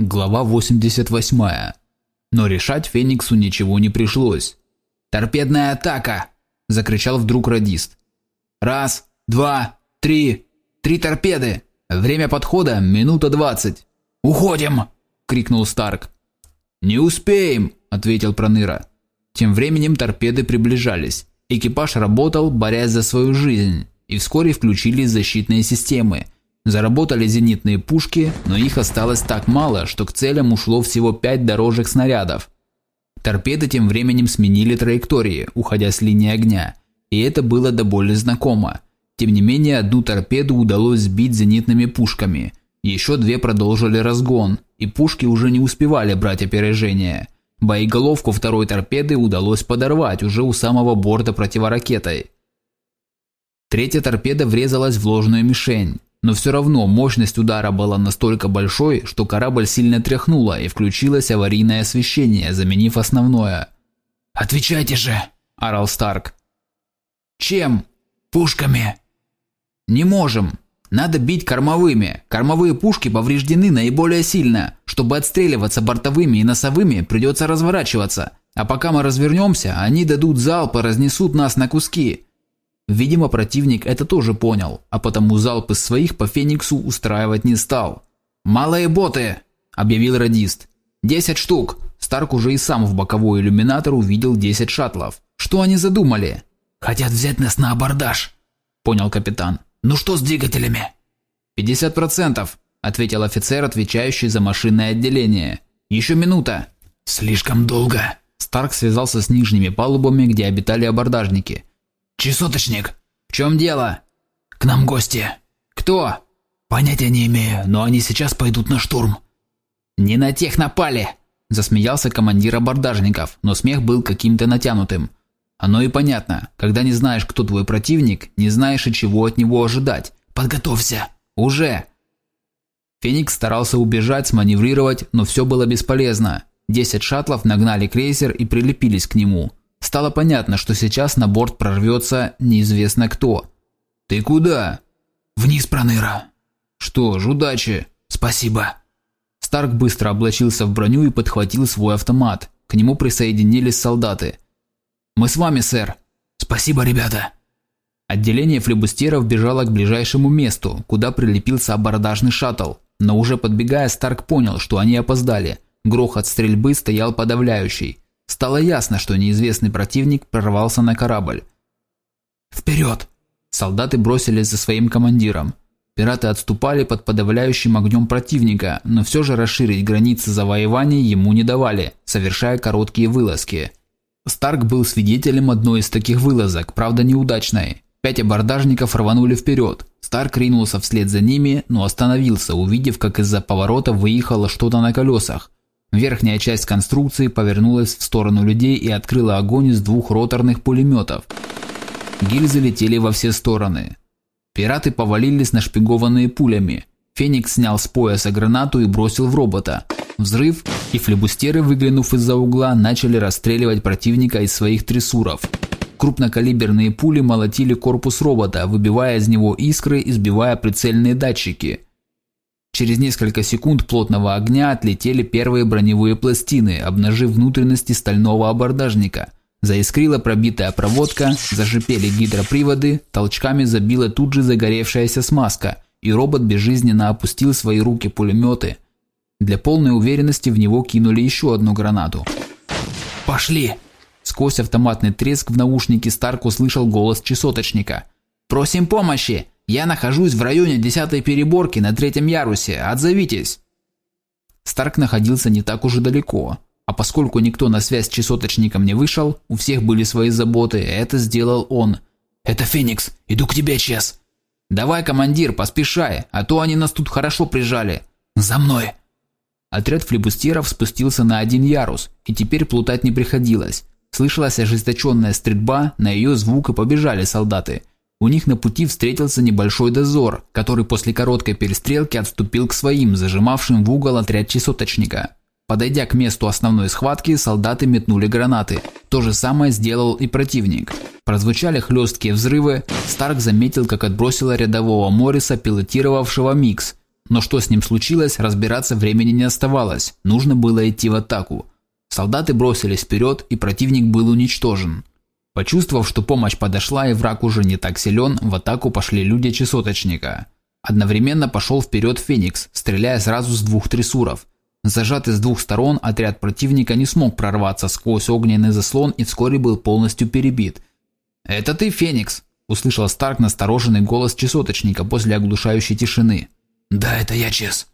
Глава 88. Но решать Фениксу ничего не пришлось. «Торпедная атака!» – закричал вдруг радист. «Раз, два, три! Три торпеды! Время подхода – минута двадцать! Уходим!» – крикнул Старк. «Не успеем!» – ответил Проныра. Тем временем торпеды приближались. Экипаж работал, борясь за свою жизнь, и вскоре включились защитные системы – Заработали зенитные пушки, но их осталось так мало, что к целям ушло всего пять дорожек снарядов. Торпеды тем временем сменили траектории, уходя с линии огня, и это было до боли знакомо. Тем не менее, одну торпеду удалось сбить зенитными пушками. Еще две продолжили разгон, и пушки уже не успевали брать опережение. Боеголовку второй торпеды удалось подорвать уже у самого борта противоракетой. Третья торпеда врезалась в ложную мишень. Но все равно мощность удара была настолько большой, что корабль сильно тряхнуло и включилось аварийное освещение, заменив основное. «Отвечайте же!» – орал Старк. «Чем? Пушками!» «Не можем. Надо бить кормовыми. Кормовые пушки повреждены наиболее сильно. Чтобы отстреливаться бортовыми и носовыми, придется разворачиваться. А пока мы развернемся, они дадут залп и разнесут нас на куски. Видимо, противник это тоже понял, а потому залп из своих по Фениксу устраивать не стал. «Малые боты!» – объявил радист. «Десять штук!» Старк уже и сам в боковой иллюминатор увидел десять шаттлов. «Что они задумали?» «Хотят взять нас на абордаж», – понял капитан. «Ну что с двигателями?» «Пятьдесят процентов», – ответил офицер, отвечающий за машинное отделение. «Еще минута». «Слишком долго». Старк связался с нижними палубами, где обитали абордажники – «Чесоточник!» «В чем дело?» «К нам гости». «Кто?» «Понятия не имею, но они сейчас пойдут на штурм». «Не на тех напали!» Засмеялся командир абордажников, но смех был каким-то натянутым. Оно и понятно, когда не знаешь, кто твой противник, не знаешь и чего от него ожидать. «Подготовься!» «Уже!» Феникс старался убежать, сманеврировать, но все было бесполезно. Десять шаттлов нагнали крейсер и прилепились к нему. Стало понятно, что сейчас на борт прорвется неизвестно кто. «Ты куда?» «Вниз, Проныра». «Что ж, удачи». «Спасибо». Старк быстро облачился в броню и подхватил свой автомат. К нему присоединились солдаты. «Мы с вами, сэр». «Спасибо, ребята». Отделение флебустеров бежало к ближайшему месту, куда прилепился абордажный шаттл. Но уже подбегая, Старк понял, что они опоздали. Грохот стрельбы стоял подавляющий. Стало ясно, что неизвестный противник прорвался на корабль. «Вперед!» Солдаты бросились за своим командиром. Пираты отступали под подавляющим огнем противника, но все же расширить границы завоевания ему не давали, совершая короткие вылазки. Старк был свидетелем одной из таких вылазок, правда неудачной. Пять абордажников рванули вперед. Старк ринулся вслед за ними, но остановился, увидев, как из-за поворота выехало что-то на колесах. Верхняя часть конструкции повернулась в сторону людей и открыла огонь из двух роторных пулеметов. Гильзы летели во все стороны. Пираты повалились нашпигованные пулями. Феникс снял с пояса гранату и бросил в робота. Взрыв, и флебустеры, выглянув из-за угла, начали расстреливать противника из своих трессуров. Крупнокалиберные пули молотили корпус робота, выбивая из него искры и сбивая прицельные датчики – Через несколько секунд плотного огня отлетели первые броневые пластины, обнажив внутренности стального абордажника. Заискрила пробитая проводка, зашипели гидроприводы, толчками забила тут же загоревшаяся смазка, и робот безжизненно опустил свои руки-пулеметы. Для полной уверенности в него кинули еще одну гранату. «Пошли!» Сквозь автоматный треск в наушнике Старк услышал голос часоточника. «Просим помощи! Я нахожусь в районе десятой переборки на третьем ярусе. Отзовитесь!» Старк находился не так уж и далеко. А поскольку никто на связь с часоточником не вышел, у всех были свои заботы, это сделал он. «Это Феникс! Иду к тебе, Чес!» «Давай, командир, поспешай, а то они нас тут хорошо прижали!» «За мной!» Отряд флебустеров спустился на один ярус, и теперь плутать не приходилось. Слышалась ожесточенная стрельба, на ее звук и побежали солдаты. У них на пути встретился небольшой дозор, который после короткой перестрелки отступил к своим, зажимавшим в угол отряд часоточника. Подойдя к месту основной схватки, солдаты метнули гранаты. То же самое сделал и противник. Прозвучали хлесткие взрывы, Старк заметил, как отбросило рядового Морриса, пилотировавшего Микс. Но что с ним случилось, разбираться времени не оставалось. Нужно было идти в атаку. Солдаты бросились вперед, и противник был уничтожен. Почувствовав, что помощь подошла и враг уже не так силен, в атаку пошли люди часоточника. Одновременно пошел вперед Феникс, стреляя сразу с двух трессуров. Зажатый с двух сторон, отряд противника не смог прорваться сквозь огненный заслон и вскоре был полностью перебит. «Это ты, Феникс!» – услышал Старк настороженный голос часоточника после оглушающей тишины. «Да, это я, Чес»,